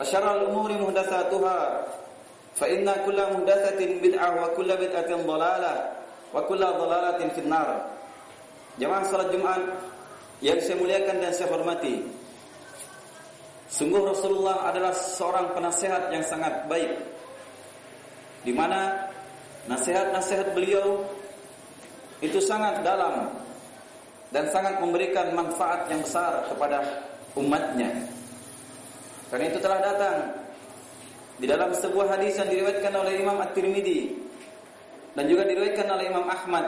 وشر الأمور محدثاتها فإن كل محدثة بدعة وكل بدعة ضلالة وكل ضلالة في النار Jemaah salat Jumat yang saya muliakan dan saya hormati. Sungguh Rasulullah adalah seorang penasehat yang sangat baik. Di mana nasihat-nasihat beliau itu sangat dalam dan sangat memberikan manfaat yang besar kepada umatnya. Karena itu telah datang di dalam sebuah hadis yang diriwayatkan oleh Imam At-Tirmidzi dan juga diriwayatkan oleh Imam Ahmad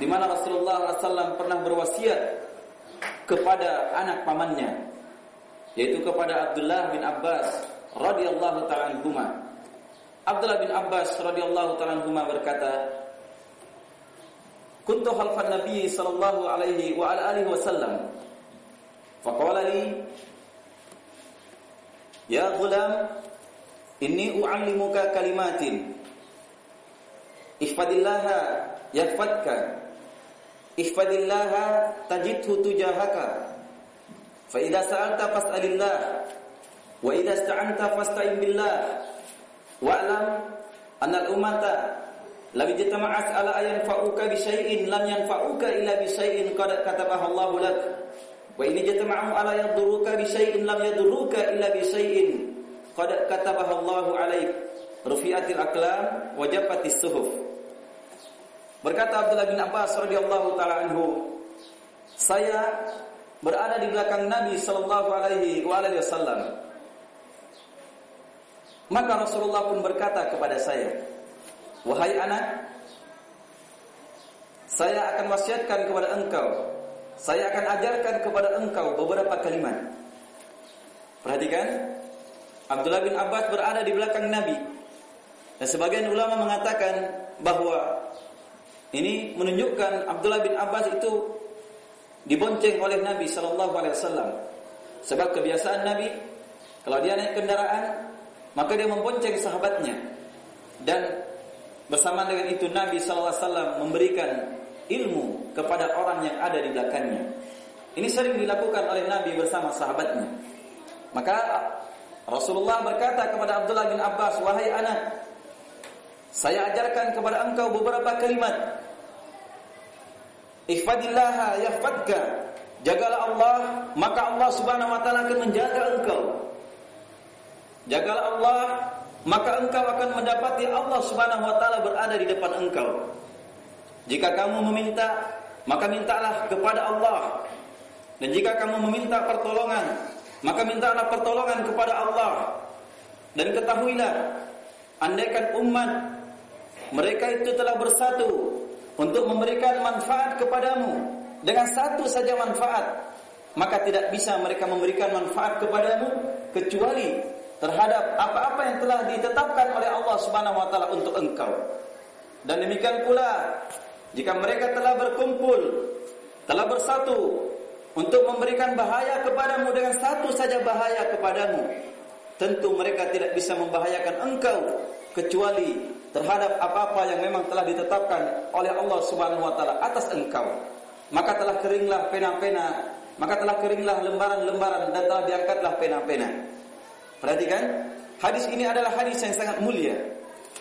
di mana Rasulullah SAW pernah berwasiat kepada anak pamannya yaitu kepada Abdullah bin Abbas radhiyallahu taala anhuma. Abdullah bin Abbas radhiyallahu taala anhuma berkata, "Kuntu khalfan Nabi sallallahu alaihi wa ala alihi wasallam. Faqala li, "Ya ghulam, inni u'allimuka kalimatin. Ihfadillaha yahfadka." Ihfadillaha tajidhu tujahaka. Fa idza sa'alta fas'alillah wa idza ista'anta fasta'in billah. Wa'lam anna al-ummata lam yajtama'at ala ayan fa'uka bi syai'in lam yanfa'uka illa bi syai'in qad katabahu Allah lak. Wa in yajtama'u ala yadurruka bi syai'in lam yadurruka illa bi syai'in qad katabahu Allah 'alaik. Rufi'atil aqlam wa suhuf. Berkata Abdullah bin Abbas radhiyallahu taala anhu, saya berada di belakang Nabi sallallahu alaihi wasallam. Maka Rasulullah pun berkata kepada saya, "Wahai anak, saya akan wasiatkan kepada engkau, saya akan ajarkan kepada engkau beberapa kalimat." Perhatikan, Abdullah bin Abbas berada di belakang Nabi. Dan sebagian ulama mengatakan bahwa ini menunjukkan Abdullah bin Abbas itu dibonceng oleh Nabi Shallallahu Alaihi Wasallam. Sebab kebiasaan Nabi kalau dia naik kendaraan maka dia membonceng sahabatnya dan bersama dengan itu Nabi Shallallahu Alaihi Wasallam memberikan ilmu kepada orang yang ada di belakangnya. Ini sering dilakukan oleh Nabi bersama sahabatnya. Maka Rasulullah berkata kepada Abdullah bin Abbas, wahai anak, saya ajarkan kepada engkau beberapa kalimat. Ihfadillaha yahfadka. Jagalah Allah, maka Allah Subhanahu wa taala akan menjaga engkau. Jagalah Allah, maka engkau akan mendapati Allah Subhanahu wa taala berada di depan engkau. Jika kamu meminta, maka mintalah kepada Allah. Dan jika kamu meminta pertolongan, maka mintalah pertolongan kepada Allah. Dan ketahuilah, andaikan umat mereka itu telah bersatu untuk memberikan manfaat kepadamu dengan satu saja manfaat, maka tidak bisa mereka memberikan manfaat kepadamu kecuali terhadap apa-apa yang telah ditetapkan oleh Allah Subhanahu wa taala untuk engkau. Dan demikian pula jika mereka telah berkumpul, telah bersatu untuk memberikan bahaya kepadamu dengan satu saja bahaya kepadamu, tentu mereka tidak bisa membahayakan engkau kecuali terhadap apa-apa yang memang telah ditetapkan oleh Allah Subhanahu wa taala atas engkau. Maka telah keringlah pena-pena, maka telah keringlah lembaran-lembaran dan telah diangkatlah pena-pena. Perhatikan, hadis ini adalah hadis yang sangat mulia.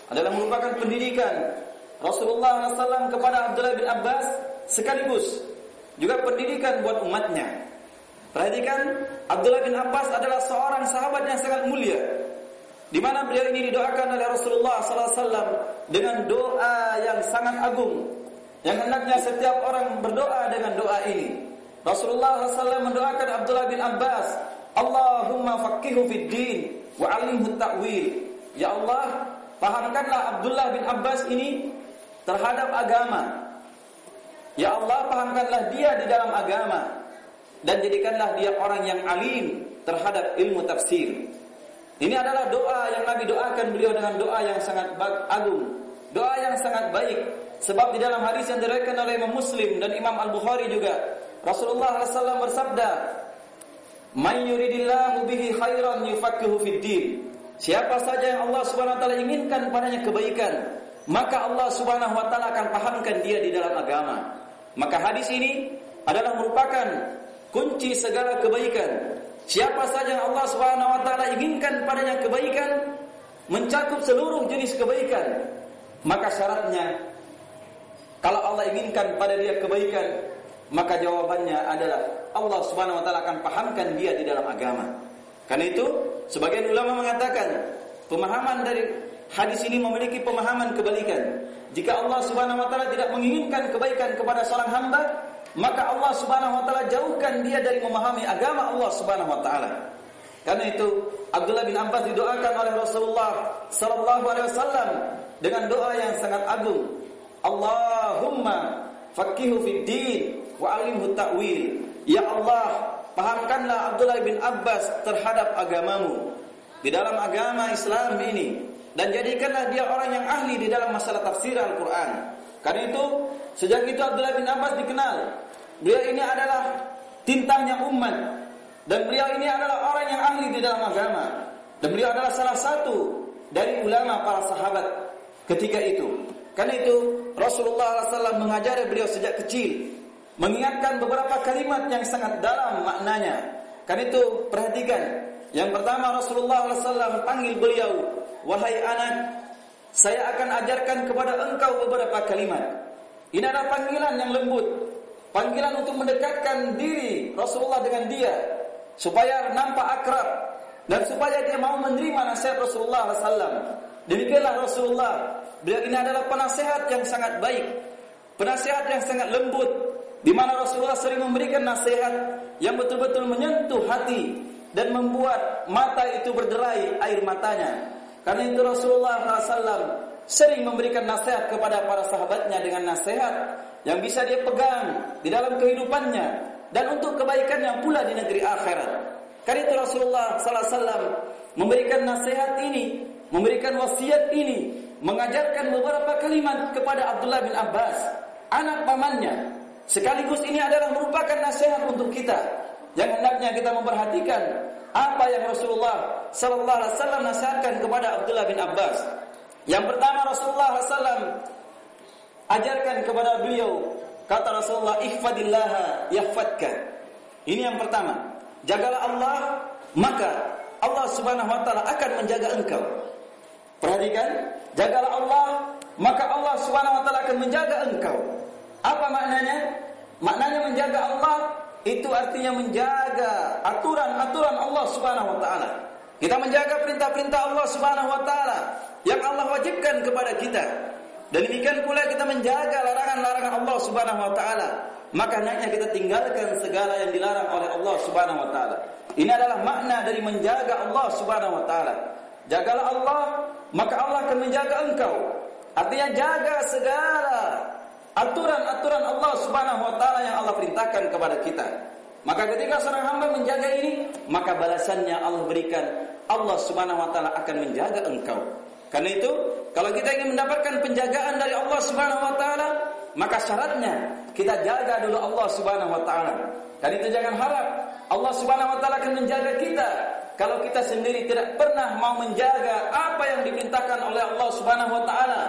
Adalah merupakan pendidikan Rasulullah SAW kepada Abdullah bin Abbas sekaligus juga pendidikan buat umatnya. Perhatikan, Abdullah bin Abbas adalah seorang sahabat yang sangat mulia. Di mana beliau ini didoakan oleh Rasulullah SAW dengan doa yang sangat agung. Yang hendaknya setiap orang berdoa dengan doa ini. Rasulullah SAW mendoakan Abdullah bin Abbas, Allahumma faqihu fid din wa alimhu ta'wil. Ya Allah, pahamkanlah Abdullah bin Abbas ini terhadap agama. Ya Allah, pahamkanlah dia di dalam agama dan jadikanlah dia orang yang alim terhadap ilmu tafsir. Ini adalah doa yang Nabi doakan beliau dengan doa yang sangat agung, doa yang sangat baik. Sebab di dalam hadis yang diriwayatkan oleh Imam Muslim dan Imam Al Bukhari juga, Rasulullah SAW bersabda, "Man yuridillahu bihi khairan yufaqihu fid din." Siapa saja yang Allah Subhanahu wa taala inginkan padanya kebaikan, maka Allah Subhanahu wa taala akan pahamkan dia di dalam agama. Maka hadis ini adalah merupakan kunci segala kebaikan. Siapa saja yang Allah Subhanahu wa taala inginkan padanya kebaikan, mencakup seluruh jenis kebaikan, maka syaratnya kalau Allah inginkan pada dia kebaikan, maka jawabannya adalah Allah Subhanahu wa taala akan pahamkan dia di dalam agama. Karena itu, sebagian ulama mengatakan pemahaman dari hadis ini memiliki pemahaman kebalikan. Jika Allah Subhanahu wa taala tidak menginginkan kebaikan kepada seorang hamba, maka Allah Subhanahu wa taala jauhkan dia dari memahami agama Allah Subhanahu wa taala. Karena itu Abdullah bin Abbas didoakan oleh Rasulullah sallallahu alaihi wasallam dengan doa yang sangat agung. Allahumma faqihu fid din wa alimhu ta'wil. Ya Allah, pahamkanlah Abdullah bin Abbas terhadap agamamu di dalam agama Islam ini dan jadikanlah dia orang yang ahli di dalam masalah tafsir Al-Qur'an. Karena itu sejak itu Abdullah bin Abbas dikenal Beliau ini adalah tintanya umat dan beliau ini adalah orang yang ahli di dalam agama dan beliau adalah salah satu dari ulama para sahabat ketika itu. Karena itu Rasulullah SAW mengajari beliau sejak kecil mengingatkan beberapa kalimat yang sangat dalam maknanya. Karena itu perhatikan. Yang pertama Rasulullah SAW panggil beliau, wahai anak, saya akan ajarkan kepada engkau beberapa kalimat. Ini adalah panggilan yang lembut, Panggilan untuk mendekatkan diri Rasulullah dengan dia supaya nampak akrab dan supaya dia mau menerima nasihat Rasulullah SAW. Demikianlah Rasulullah. Beliau ini adalah penasehat yang sangat baik, penasehat yang sangat lembut, di mana Rasulullah sering memberikan nasihat yang betul-betul menyentuh hati dan membuat mata itu berderai air matanya. Karena itu Rasulullah SAW sering memberikan nasihat kepada para sahabatnya dengan nasihat yang bisa dia pegang di dalam kehidupannya dan untuk kebaikannya pula di negeri akhirat. Karena itu Rasulullah wasallam memberikan nasihat ini, memberikan wasiat ini, mengajarkan beberapa kalimat kepada Abdullah bin Abbas, anak pamannya. Sekaligus ini adalah merupakan nasihat untuk kita yang hendaknya kita memperhatikan apa yang Rasulullah sallallahu alaihi wasallam nasihatkan kepada Abdullah bin Abbas. Yang pertama Rasulullah sallallahu ajarkan kepada beliau kata Rasulullah ihfadillah yahfadka ini yang pertama. Jagalah Allah maka Allah Subhanahu wa taala akan menjaga engkau. Perhatikan jagalah Allah maka Allah Subhanahu wa taala akan menjaga engkau. Apa maknanya? Maknanya menjaga Allah itu artinya menjaga aturan-aturan Allah Subhanahu wa taala kita menjaga perintah-perintah Allah Subhanahu wa taala yang Allah wajibkan kepada kita dan demikian pula kita menjaga larangan-larangan Allah Subhanahu wa taala. Maka hendaknya kita tinggalkan segala yang dilarang oleh Allah Subhanahu wa taala. Ini adalah makna dari menjaga Allah Subhanahu wa taala. Jagalah Allah, maka Allah akan menjaga engkau. Artinya jaga segala aturan-aturan Allah Subhanahu wa taala yang Allah perintahkan kepada kita. Maka ketika seorang hamba menjaga ini, maka balasannya Allah berikan Allah Subhanahu wa taala akan menjaga engkau. Karena itu, kalau kita ingin mendapatkan penjagaan dari Allah Subhanahu wa taala, maka syaratnya kita jaga dulu Allah Subhanahu wa taala. Dan itu jangan harap Allah Subhanahu wa taala akan menjaga kita kalau kita sendiri tidak pernah mau menjaga apa yang diperintahkan oleh Allah Subhanahu wa taala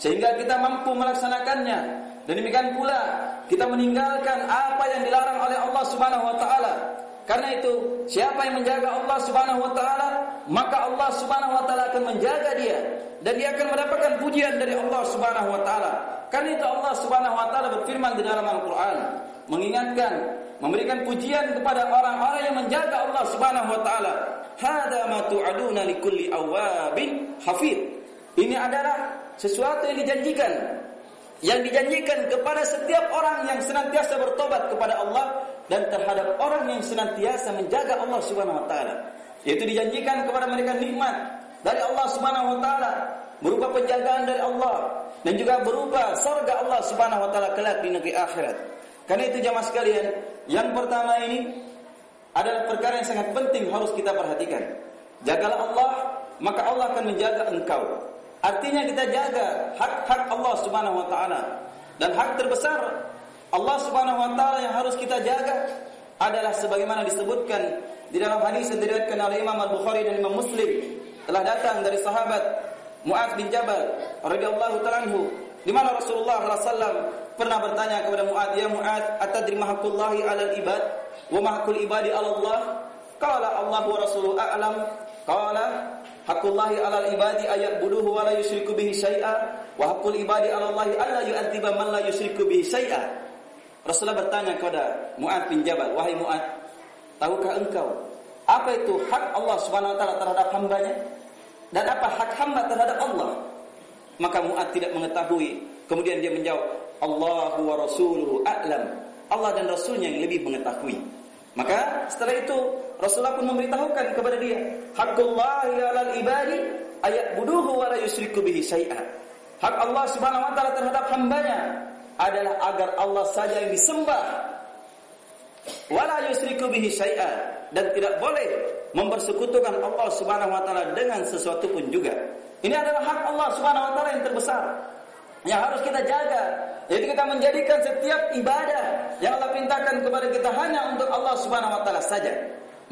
sehingga kita mampu melaksanakannya dan demikian pula kita meninggalkan apa yang dilarang oleh Allah Subhanahu wa taala karena itu siapa yang menjaga Allah Subhanahu wa taala maka Allah Subhanahu wa taala akan menjaga dia dan dia akan mendapatkan pujian dari Allah Subhanahu wa taala karena itu Allah Subhanahu wa taala berfirman di dalam Al-Qur'an mengingatkan memberikan pujian kepada orang-orang yang menjaga Allah Subhanahu wa taala. Hada ma tu'aduna likulli awabin hafid. Ini adalah sesuatu yang dijanjikan yang dijanjikan kepada setiap orang yang senantiasa bertobat kepada Allah dan terhadap orang yang senantiasa menjaga Allah Subhanahu wa taala. Yaitu dijanjikan kepada mereka nikmat dari Allah Subhanahu wa taala berupa penjagaan dari Allah dan juga berupa surga Allah Subhanahu wa taala kelak di negeri akhirat. Karena itu jamaah sekalian, yang pertama ini adalah perkara yang sangat penting harus kita perhatikan. Jagalah Allah, maka Allah akan menjaga engkau. Artinya kita jaga hak-hak Allah Subhanahu wa taala. Dan hak terbesar Allah Subhanahu wa taala yang harus kita jaga adalah sebagaimana disebutkan di dalam hadis yang diriwayatkan oleh Imam Al-Bukhari dan Imam Muslim telah datang dari sahabat Mu'adz bin Jabal radhiyallahu taala di mana Rasulullah SAW pernah bertanya kepada Mu'ad, "Ya Mu'ad, atadri ma 'alal ibad wa ma ibadi 'ala Allah?" Qala Allah wa rasuluhu a'lam. Qala Hakullahi 'alal ibadi buduhu wa la yusyriku bihi syai'a wa hakul ibadi 'ala Allah alla yu'adziba man la yusyriku bihi syai'a. Rasulullah bertanya kepada Mu'ad bin Jabal, "Wahai Mu'ad, tahukah engkau apa itu hak Allah taala terhadap hambanya dan apa hak hamba terhadap Allah?" Maka Mu'ad tidak mengetahui. Kemudian dia menjawab, Allahu wa rasuluhu a'lam. Allah dan Rasulnya yang lebih mengetahui. Maka setelah itu Rasulullah pun memberitahukan kepada dia, Hakkullahi 'alal ibadi ayat buduhu wa la yusyriku bihi syai'a. Hak Allah Subhanahu wa taala terhadap hambanya adalah agar Allah saja yang disembah. Wala yusyriku bihi syai'a dan tidak boleh mempersekutukan Allah Subhanahu wa taala dengan sesuatu pun juga. Ini adalah hak Allah Subhanahu wa taala yang terbesar yang harus kita jaga. Jadi kita menjadikan setiap ibadah yang Allah perintahkan kepada kita hanya untuk Allah Subhanahu wa taala saja.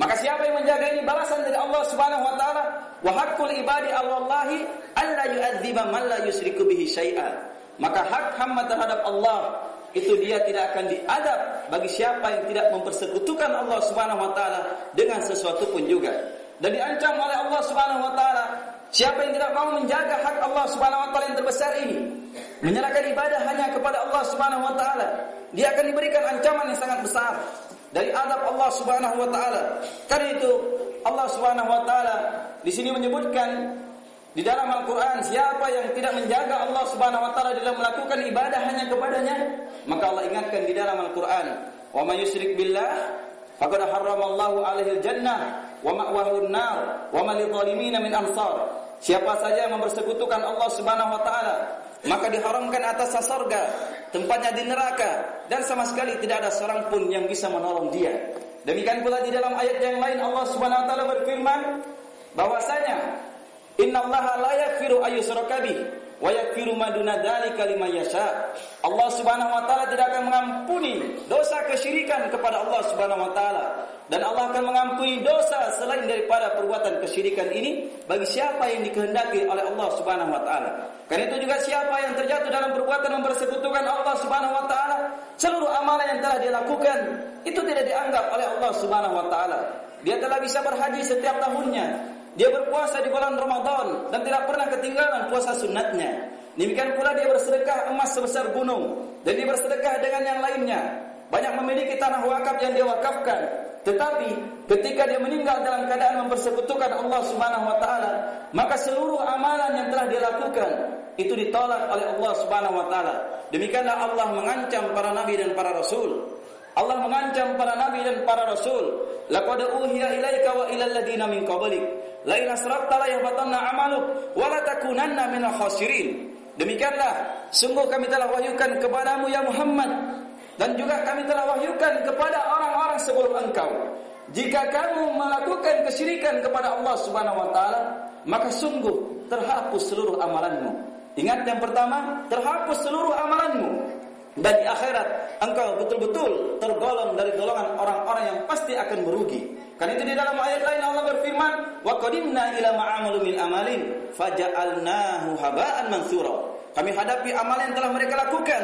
Maka siapa yang menjaga ini balasan dari Allah Subhanahu wa taala. Wa haqqul ibadi Allahi alla yu'adziba man la yusyriku bihi syai'a. Maka hak hamba terhadap Allah itu dia tidak akan diadab bagi siapa yang tidak mempersekutukan Allah Subhanahu wa taala dengan sesuatu pun juga. Dan diancam oleh Allah Subhanahu wa taala siapa yang tidak mau menjaga hak Allah Subhanahu wa taala yang terbesar ini menyerahkan ibadah hanya kepada Allah Subhanahu wa taala, dia akan diberikan ancaman yang sangat besar dari adab Allah Subhanahu wa taala. Karena itu Allah Subhanahu wa taala di sini menyebutkan di dalam Al-Qur'an siapa yang tidak menjaga Allah Subhanahu wa taala dalam melakukan ibadah hanya kepadanya, maka Allah ingatkan di dalam Al-Qur'an, "Wa may yusyrik billah faqad harramallahu 'alaihi al-jannah wa ma'wahu an-nar wa ma min ansar." Siapa saja yang mempersekutukan Allah Subhanahu wa taala, maka diharamkan atas surga, tempatnya di neraka dan sama sekali tidak ada seorang pun yang bisa menolong dia. Demikian pula di dalam ayat yang lain Allah Subhanahu wa taala berfirman bahwasanya innallaha la yaghfiru ayyushraka wa yakfiru maduna dzalika liman yasha. Allah Subhanahu wa taala tidak akan mengampuni dosa kesyirikan kepada Allah Subhanahu wa taala dan Allah akan mengampuni dosa selain daripada perbuatan kesyirikan ini bagi siapa yang dikehendaki oleh Allah Subhanahu wa taala. Karena itu juga siapa yang terjatuh dalam perbuatan mempersekutukan Allah Subhanahu wa taala, seluruh amalan yang telah dia lakukan itu tidak dianggap oleh Allah Subhanahu wa taala. Dia telah bisa berhaji setiap tahunnya, dia berpuasa di bulan Ramadan dan tidak pernah ketinggalan puasa sunatnya. Demikian pula dia bersedekah emas sebesar gunung dan dia bersedekah dengan yang lainnya. Banyak memiliki tanah wakaf yang dia wakafkan. Tetapi ketika dia meninggal dalam keadaan mempersekutukan Allah Subhanahu wa taala, maka seluruh amalan yang telah dia lakukan itu ditolak oleh Allah Subhanahu wa taala. Demikianlah Allah mengancam para nabi dan para rasul. Allah mengancam para nabi dan para rasul. Laqad uhiya ilaika wa ilal ladina min qablik La in asrakta la yahbatanna amaluk wa la takunanna minal khasirin. Demikianlah sungguh kami telah wahyukan kepadamu ya Muhammad dan juga kami telah wahyukan kepada orang-orang sebelum engkau. Jika kamu melakukan kesyirikan kepada Allah Subhanahu wa taala, maka sungguh terhapus seluruh amalanmu. Ingat yang pertama, terhapus seluruh amalanmu. Dan di akhirat engkau betul-betul tergolong dari golongan orang-orang yang pasti akan merugi. Karena itu di dalam ayat lain Allah berfirman, "Wa qadimna ila ma'amalu min amalin faja'alnahu haba'an mansura." Kami hadapi amalan yang telah mereka lakukan,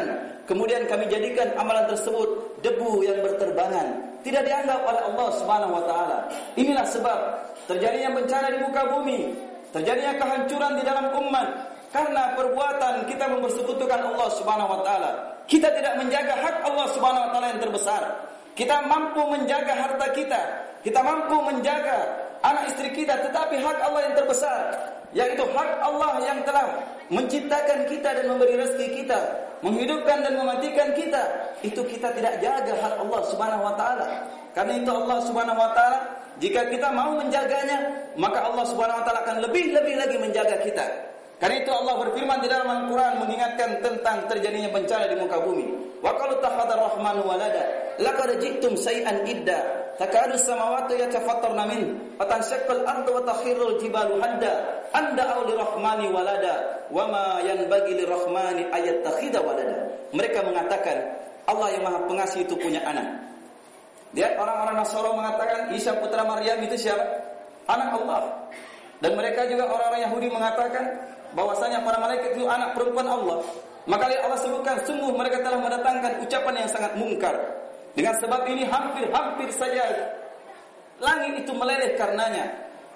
kemudian kami jadikan amalan tersebut debu yang berterbangan, tidak dianggap oleh Allah Subhanahu wa taala. Inilah sebab terjadinya bencana di muka bumi, terjadinya kehancuran di dalam umat karena perbuatan kita mempersekutukan Allah Subhanahu wa taala. Kita tidak menjaga hak Allah Subhanahu wa taala yang terbesar. Kita mampu menjaga harta kita, kita mampu menjaga anak istri kita, tetapi hak Allah yang terbesar, yaitu hak Allah yang telah menciptakan kita dan memberi rezeki kita, menghidupkan dan mematikan kita, itu kita tidak jaga hak Allah Subhanahu wa taala. Karena itu Allah Subhanahu wa taala jika kita mau menjaganya, maka Allah Subhanahu wa taala akan lebih-lebih lagi menjaga kita. Karena itu Allah berfirman di dalam Al-Quran mengingatkan tentang terjadinya bencana di muka bumi. Wa qalu takhadar rahmanu walada laqad ji'tum say'an idda takadu samawati yatafattarna min wa tanshaqqal ardu wa takhirul jibalu hadda anda auli rahmani walada wa ma yanbaghi lirahmani ayat takhida walada. Mereka mengatakan Allah yang Maha Pengasih itu punya anak. Dia orang-orang Nasara mengatakan Isa putra Maryam itu siapa? Anak Allah. Dan mereka juga orang-orang Yahudi mengatakan bahwasanya para malaikat itu anak perempuan Allah. Maka Allah sebutkan sungguh mereka telah mendatangkan ucapan yang sangat mungkar. Dengan sebab ini hampir-hampir saja langit itu meleleh karenanya.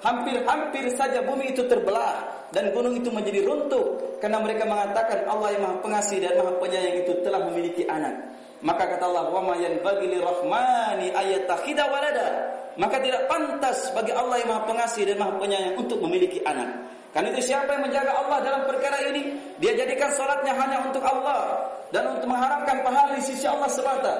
Hampir-hampir saja bumi itu terbelah dan gunung itu menjadi runtuh karena mereka mengatakan Allah yang Maha Pengasih dan Maha Penyayang itu telah memiliki anak. Maka kata Allah, "Wa ma yanbaghi lirahmani ayatakhidha walada." Maka tidak pantas bagi Allah yang Maha Pengasih dan Maha Penyayang untuk memiliki anak. Kan itu siapa yang menjaga Allah dalam perkara ini? Dia jadikan sholatnya hanya untuk Allah dan untuk mengharapkan pahala di sisi Allah semata.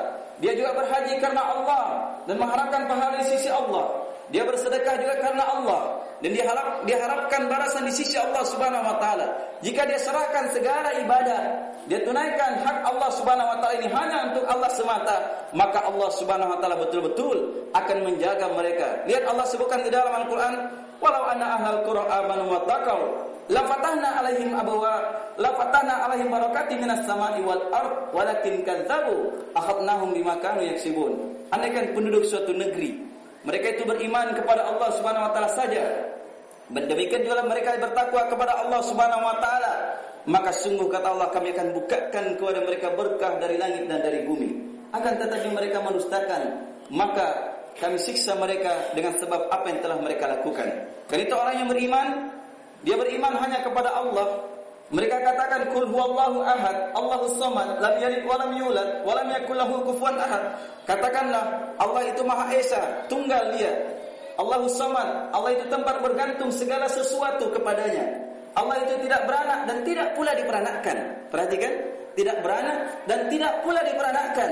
Dia juga berhaji karena Allah dan mengharapkan pahala di sisi Allah. Dia bersedekah juga karena Allah dan dia harap dia harapkan balasan di sisi Allah Subhanahu wa taala. Jika dia serahkan segala ibadah, dia tunaikan hak Allah Subhanahu wa taala ini hanya untuk Allah semata, maka Allah Subhanahu wa taala betul-betul akan menjaga mereka. Lihat Allah sebutkan di dalam Al-Qur'an, walau anna ahlal qura amanu wa taqau la fatahna alaihim abwa la fatahna alaihim barakati minas sama'i wal ard walakin kadzabu akhadnahum bima kanu yaksibun. Andaikan penduduk suatu negeri mereka itu beriman kepada Allah Subhanahu wa taala saja demikian juga mereka bertakwa kepada Allah Subhanahu wa taala maka sungguh kata Allah kami akan bukakan kepada mereka berkah dari langit dan dari bumi akan tetapi mereka mendustakan maka kami siksa mereka dengan sebab apa yang telah mereka lakukan. Karena itu orang yang beriman, dia beriman hanya kepada Allah. Mereka katakan kul huwallahu ahad, Allahus samad, lam yalid wa yulad wa yakul lahu kufuwan ahad. Katakanlah Allah itu Maha Esa, tunggal dia. Allahus samad, Allah itu tempat bergantung segala sesuatu kepadanya. Allah itu tidak beranak dan tidak pula diperanakkan. Perhatikan, tidak beranak dan tidak pula diperanakkan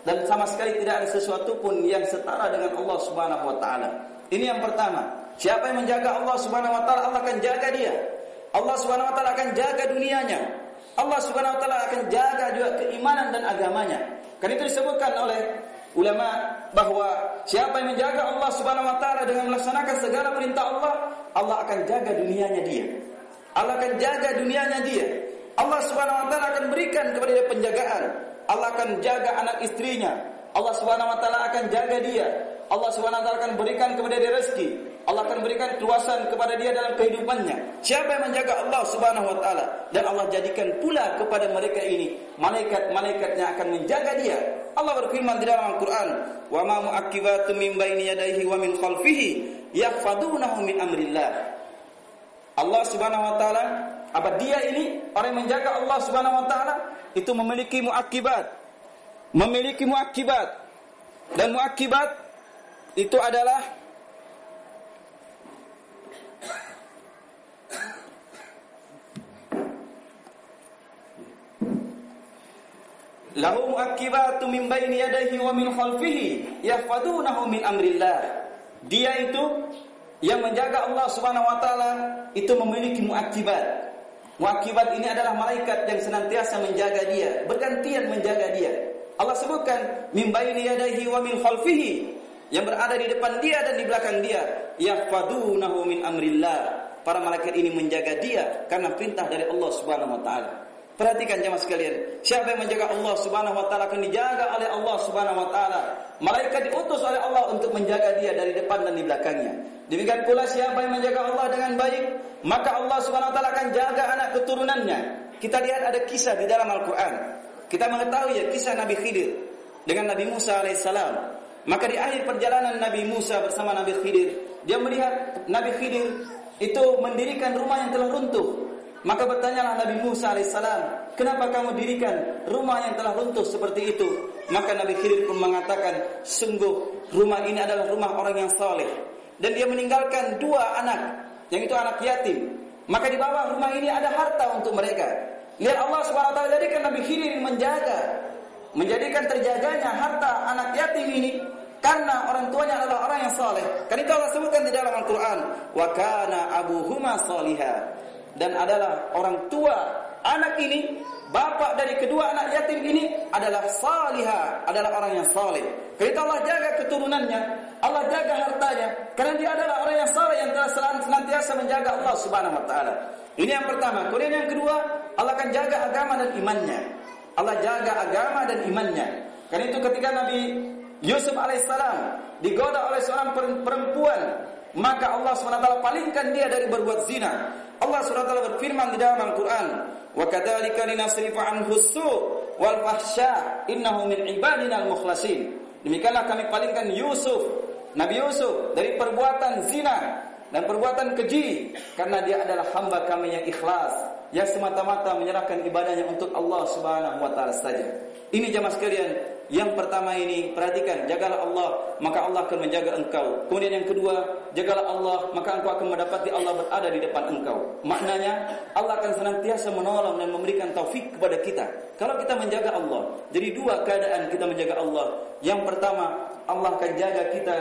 dan sama sekali tidak ada sesuatu pun yang setara dengan Allah Subhanahu wa taala. Ini yang pertama. Siapa yang menjaga Allah Subhanahu wa taala, Allah akan jaga dia. Allah Subhanahu wa taala akan jaga dunianya. Allah Subhanahu wa taala akan jaga juga keimanan dan agamanya. Kan itu disebutkan oleh ulama bahwa siapa yang menjaga Allah Subhanahu wa taala dengan melaksanakan segala perintah Allah, Allah akan jaga dunianya dia. Allah akan jaga dunianya dia. Allah Subhanahu wa taala akan berikan kepada dia penjagaan. Allah akan jaga anak istrinya. Allah Subhanahu wa taala akan jaga dia. Allah Subhanahu wa taala akan berikan kepada dia rezeki. Allah akan berikan keluasan kepada dia dalam kehidupannya. Siapa yang menjaga Allah Subhanahu wa taala dan Allah jadikan pula kepada mereka ini malaikat-malaikatnya akan menjaga dia. Allah berfirman di dalam Al-Qur'an, "Wa ma mu'aqibatu min baini yadayhi wa min khalfihi yahfadunahu min amrillah." Allah Subhanahu wa taala apa dia ini orang yang menjaga Allah Subhanahu wa taala itu memiliki muakibat. Memiliki muakibat. Dan muakibat itu adalah Lahu muakibatu min baini yadayhi wa min khalfihi yahfadunahu min amrillah. Dia itu yang menjaga Allah Subhanahu wa taala itu memiliki muakibat. Muakibat ini adalah malaikat yang senantiasa menjaga dia, bergantian menjaga dia. Allah sebutkan min wa min khalfihi yang berada di depan dia dan di belakang dia yahfadunahu min amrillah. Para malaikat ini menjaga dia karena perintah dari Allah Subhanahu wa taala. Perhatikan jemaah sekalian, siapa yang menjaga Allah Subhanahu wa taala akan dijaga oleh Allah Subhanahu wa taala. Malaikat diutus oleh Allah untuk menjaga dia dari depan dan di belakangnya. Demikian pula siapa yang menjaga Allah dengan baik, maka Allah Subhanahu wa taala akan jaga anak keturunannya. Kita lihat ada kisah di dalam Al-Qur'an. Kita mengetahui ya kisah Nabi Khidir dengan Nabi Musa alaihissalam. Maka di akhir perjalanan Nabi Musa bersama Nabi Khidir, dia melihat Nabi Khidir itu mendirikan rumah yang telah runtuh maka bertanyalah Nabi Musa alaihissalam, kenapa kamu dirikan rumah yang telah runtuh seperti itu? Maka Nabi Khidir pun mengatakan, sungguh rumah ini adalah rumah orang yang saleh dan dia meninggalkan dua anak, yang itu anak yatim. Maka di bawah rumah ini ada harta untuk mereka. Lihat Allah taala jadikan Nabi Khidir menjaga menjadikan terjaganya harta anak yatim ini karena orang tuanya adalah orang yang saleh. Kan itu Allah sebutkan di dalam Al-Qur'an, "Wa kana abuhuma salihah." Dan adalah orang tua anak ini bapak dari kedua anak yatim ini adalah salihah, adalah orang yang saleh. Karena Allah jaga keturunannya, Allah jaga hartanya, karena dia adalah orang yang saleh yang telah senantiasa menjaga Allah Subhanahu wa taala. Ini yang pertama. Kemudian yang kedua, Allah akan jaga agama dan imannya. Allah jaga agama dan imannya. Karena itu ketika Nabi Yusuf alaihissalam digoda oleh seorang perempuan, maka Allah SWT palingkan dia dari berbuat zina. Allah SWT berfirman di dalam Al-Quran, وَكَذَلِكَ لِنَصْرِفَ عَنْهُ السُّوء وَالْفَحْشَاءِ إِنَّهُ مِنْ عِبَادِنَا الْمُخْلَصِينَ Demikianlah kami palingkan Yusuf, Nabi Yusuf dari perbuatan zina dan perbuatan keji karena dia adalah hamba kami yang ikhlas yang semata-mata menyerahkan ibadahnya untuk Allah Subhanahu wa taala saja. Ini jamaah sekalian, yang pertama ini perhatikan, jagalah Allah, maka Allah akan menjaga engkau. Kemudian yang kedua, jagalah Allah, maka engkau akan mendapati Allah berada di depan engkau. Maknanya, Allah akan senantiasa menolong dan memberikan taufik kepada kita. Kalau kita menjaga Allah, jadi dua keadaan kita menjaga Allah. Yang pertama, Allah akan jaga kita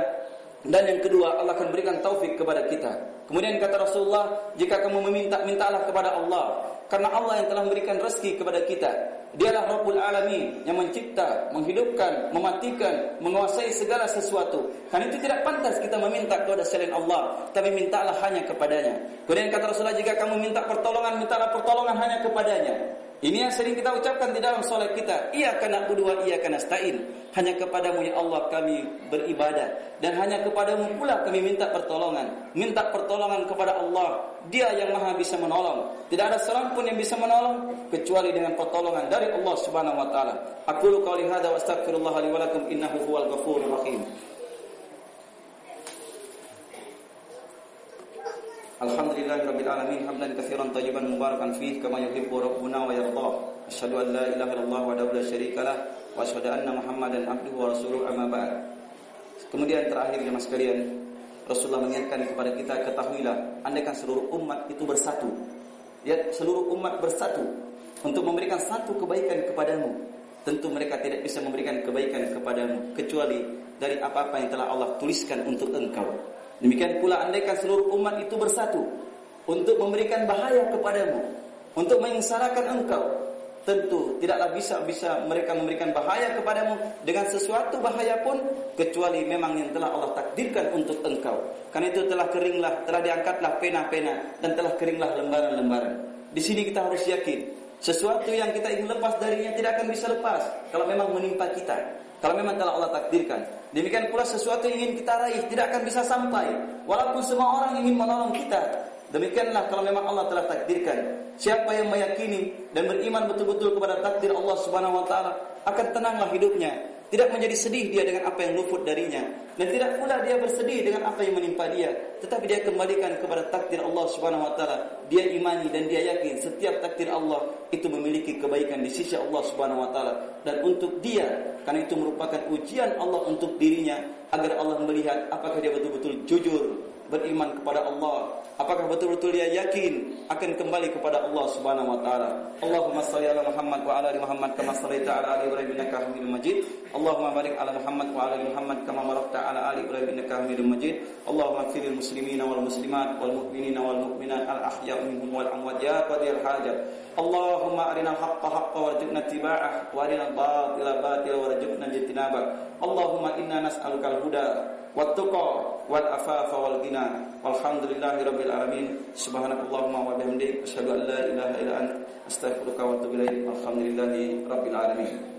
dan yang kedua, Allah akan berikan taufik kepada kita. Kemudian kata Rasulullah, jika kamu meminta, mintalah kepada Allah. Karena Allah yang telah memberikan rezeki kepada kita. Dialah Rabbul Alamin yang mencipta, menghidupkan, mematikan, menguasai segala sesuatu. Karena itu tidak pantas kita meminta kepada selain Allah, tapi mintalah hanya kepadanya. Kemudian kata Rasulullah, jika kamu minta pertolongan, mintalah pertolongan hanya kepadanya. Ini yang sering kita ucapkan di dalam sholat kita. Ia kena berdua, ia kena stain. Hanya kepadamu ya Allah kami beribadah. Dan hanya kepadamu pula kami minta pertolongan. Minta pertolongan kepada Allah. Dia yang maha bisa menolong. Tidak ada seorang pun yang bisa menolong. Kecuali dengan pertolongan dari Allah subhanahu wa ta'ala. Aku lu qawli hadha wa astagfirullah li walakum innahu huwal ghafurur rahim. Alhamdulillah Rabbil Alamin Hamdan kathiran tayyiban mubarakan fih Kama yuhibbu Rabbuna wa yardah Asyhadu an la ilaha illallah wa la syarika lah Wa asyhadu anna Muhammadan abduhu wa rasuluh amma ba'd Kemudian terakhir jemaah sekalian Rasulullah mengingatkan kepada kita Ketahuilah Andaikan seluruh umat itu bersatu Ya seluruh umat bersatu Untuk memberikan satu kebaikan kepadamu Tentu mereka tidak bisa memberikan kebaikan kepadamu Kecuali dari apa-apa yang telah Allah tuliskan untuk engkau. Demikian pula andaikan seluruh umat itu bersatu untuk memberikan bahaya kepadamu, untuk menyengsarakan engkau, tentu tidaklah bisa bisa mereka memberikan bahaya kepadamu dengan sesuatu bahaya pun kecuali memang yang telah Allah takdirkan untuk engkau. Karena itu telah keringlah, telah diangkatlah pena-pena dan telah keringlah lembaran-lembaran. Di sini kita harus yakin sesuatu yang kita ingin lepas darinya tidak akan bisa lepas kalau memang menimpa kita. Kalau memang telah Allah takdirkan. Demikian pula sesuatu yang ingin kita raih tidak akan bisa sampai. Walaupun semua orang ingin menolong kita. Demikianlah kalau memang Allah telah takdirkan. Siapa yang meyakini dan beriman betul-betul kepada takdir Allah Subhanahu wa taala akan tenanglah hidupnya. Tidak menjadi sedih dia dengan apa yang luput darinya. Dan tidak pula dia bersedih dengan apa yang menimpa dia, tetapi dia kembalikan kepada takdir Allah Subhanahu wa taala. Dia imani dan dia yakin setiap takdir Allah itu memiliki kebaikan di sisi Allah Subhanahu wa taala. Dan untuk dia karena itu merupakan ujian Allah untuk dirinya agar Allah melihat apakah dia betul-betul jujur beriman kepada Allah. Apakah betul-betul dia yakin akan kembali kepada Allah Subhanahu wa taala? Allahumma shalli ala Muhammad wa ala ali Muhammad kama shallaita ala ali Ibrahim innaka Hamidum Majid. Allahumma barik ala Muhammad wa ala ali Muhammad kama barakta ala ali Ibrahim innaka Hamidum Majid. Allahumma ighfir lil muslimina wal muslimat wal mu'minina wal mu'minat al ahya'i minhum wal amwat. Ya qadir hajat Allahumma arina al-haqqa haqqa warzuqna ittiba'ah wa arina al-batila batila warzuqna ijtinabah. Allahumma inna nas'aluka al-huda wat tuqa wal afafa wal ghina anfusina. Walhamdulillahirabbil alamin. Subhanakallahumma an la ilaha illa.